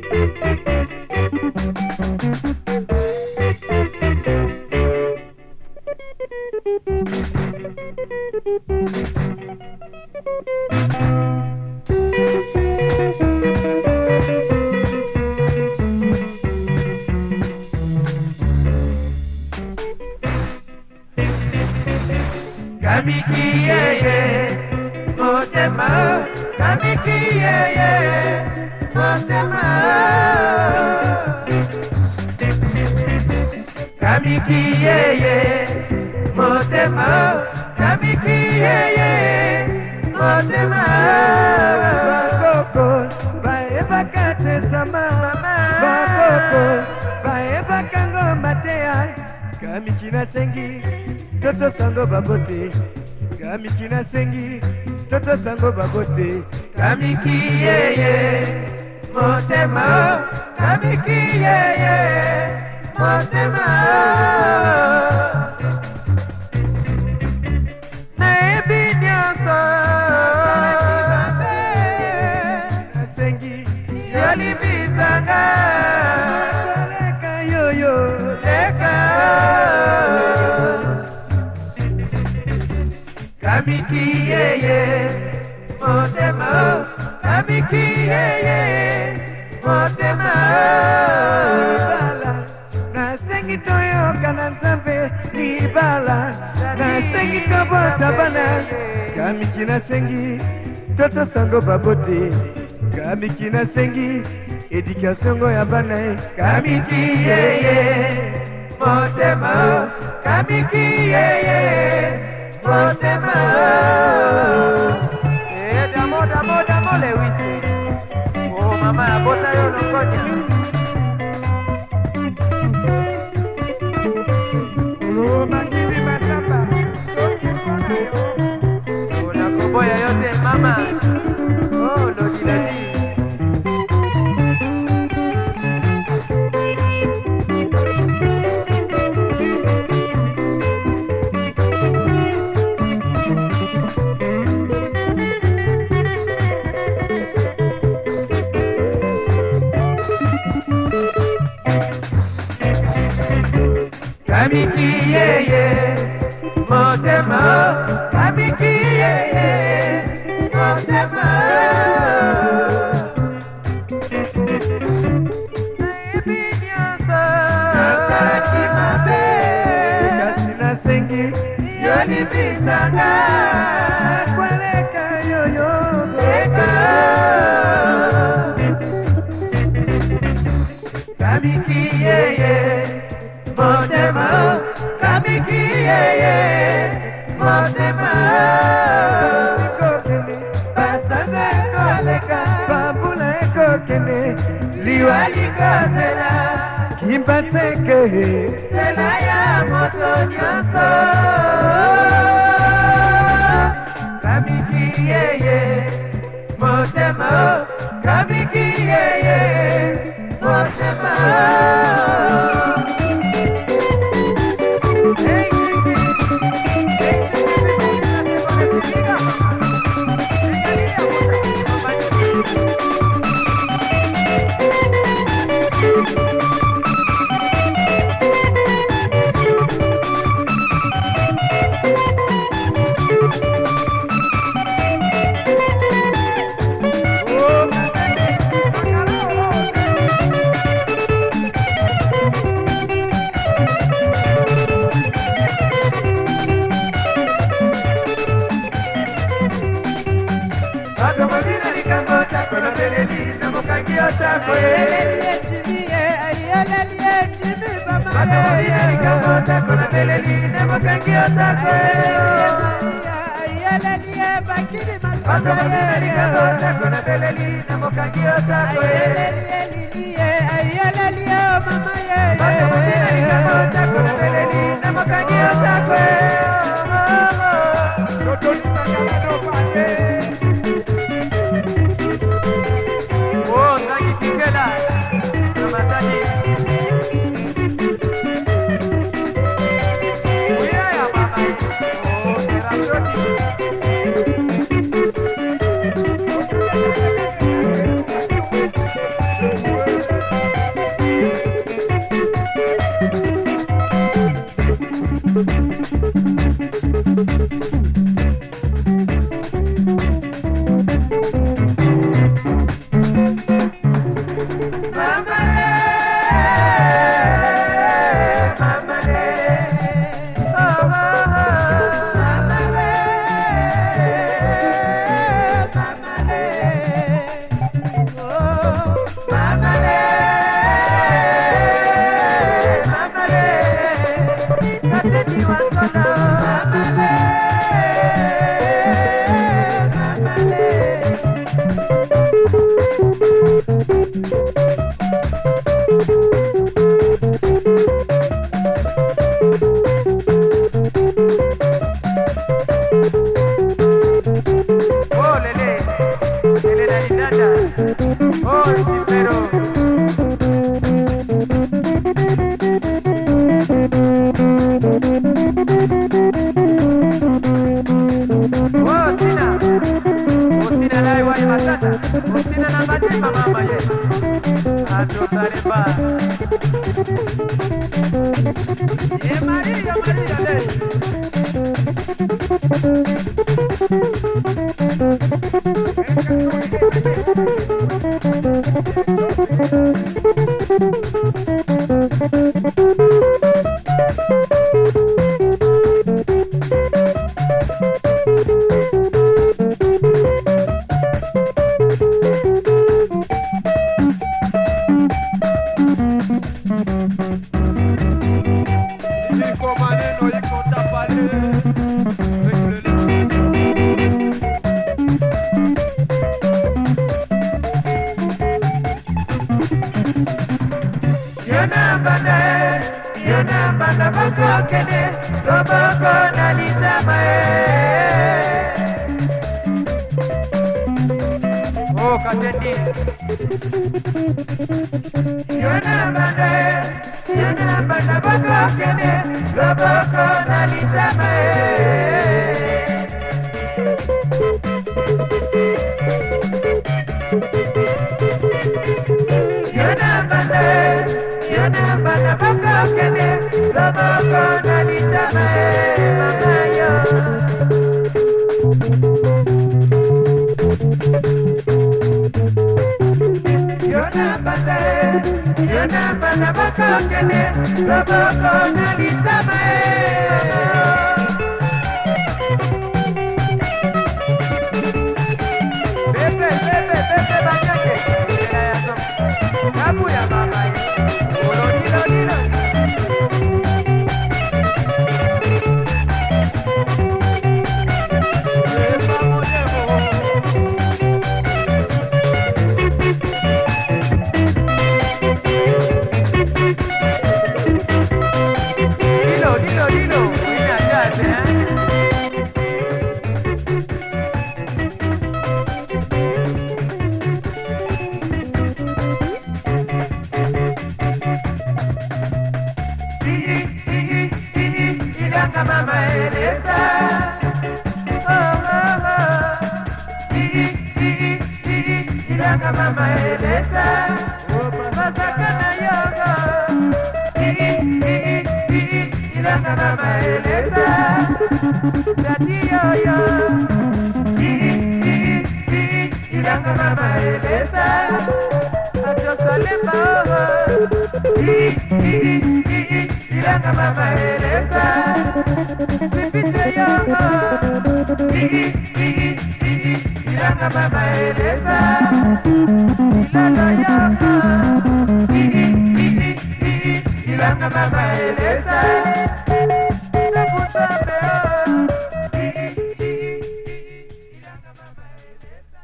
Kamikie, yeah, yeah, oh, Kamikie, yeah, yeah. motema kamiki yeye motema kamiki yeye motema bakoko bayebaka te sama bakoko bayebaka ngomba teya kamiki nasengi toto sango babote kamiki nasengi toto sango babote kamiki yeye motema nabiki yeye motema nayebi nyonso asengi yolibisanga leka yoyo leka kamiki yeye motema kamiki yeye na nzambe libala nasengi kobota bana kamiki nasengi toto sango babote kamiki nasengi edikasiongo ya bana kamiki yeye motema kamiki yeye motema edamodamodamolewi eh, o oh, mama abota yo lokoni Bisanga mone liwa likosela kimbateke sela ya moto nyonso kamiki yeye motema kamiki yeye motema ndako nabeleli na mokangi otako bakamolina likambo ndako nabeleli na mokangi otako bakamolina likambo ndako nabeleli na mokangi otako bakamolina likambo ndako nabeleli na mokangi otako maria maria Thank you. akende loboko na litama e eh. o oh, katendi yona banda e yona banda boko akende loboko na litama e eh. yona bana bakangene loboko na litama e tigi tigi tigi ilanga mama elesa tigi tigi tigi ilanga mama elesa masaka na yogo tigi tigi tigi ilanga mama elesa dadi yoyo tigi tigi tigi ilanga mama elesa Ilanga mama elesa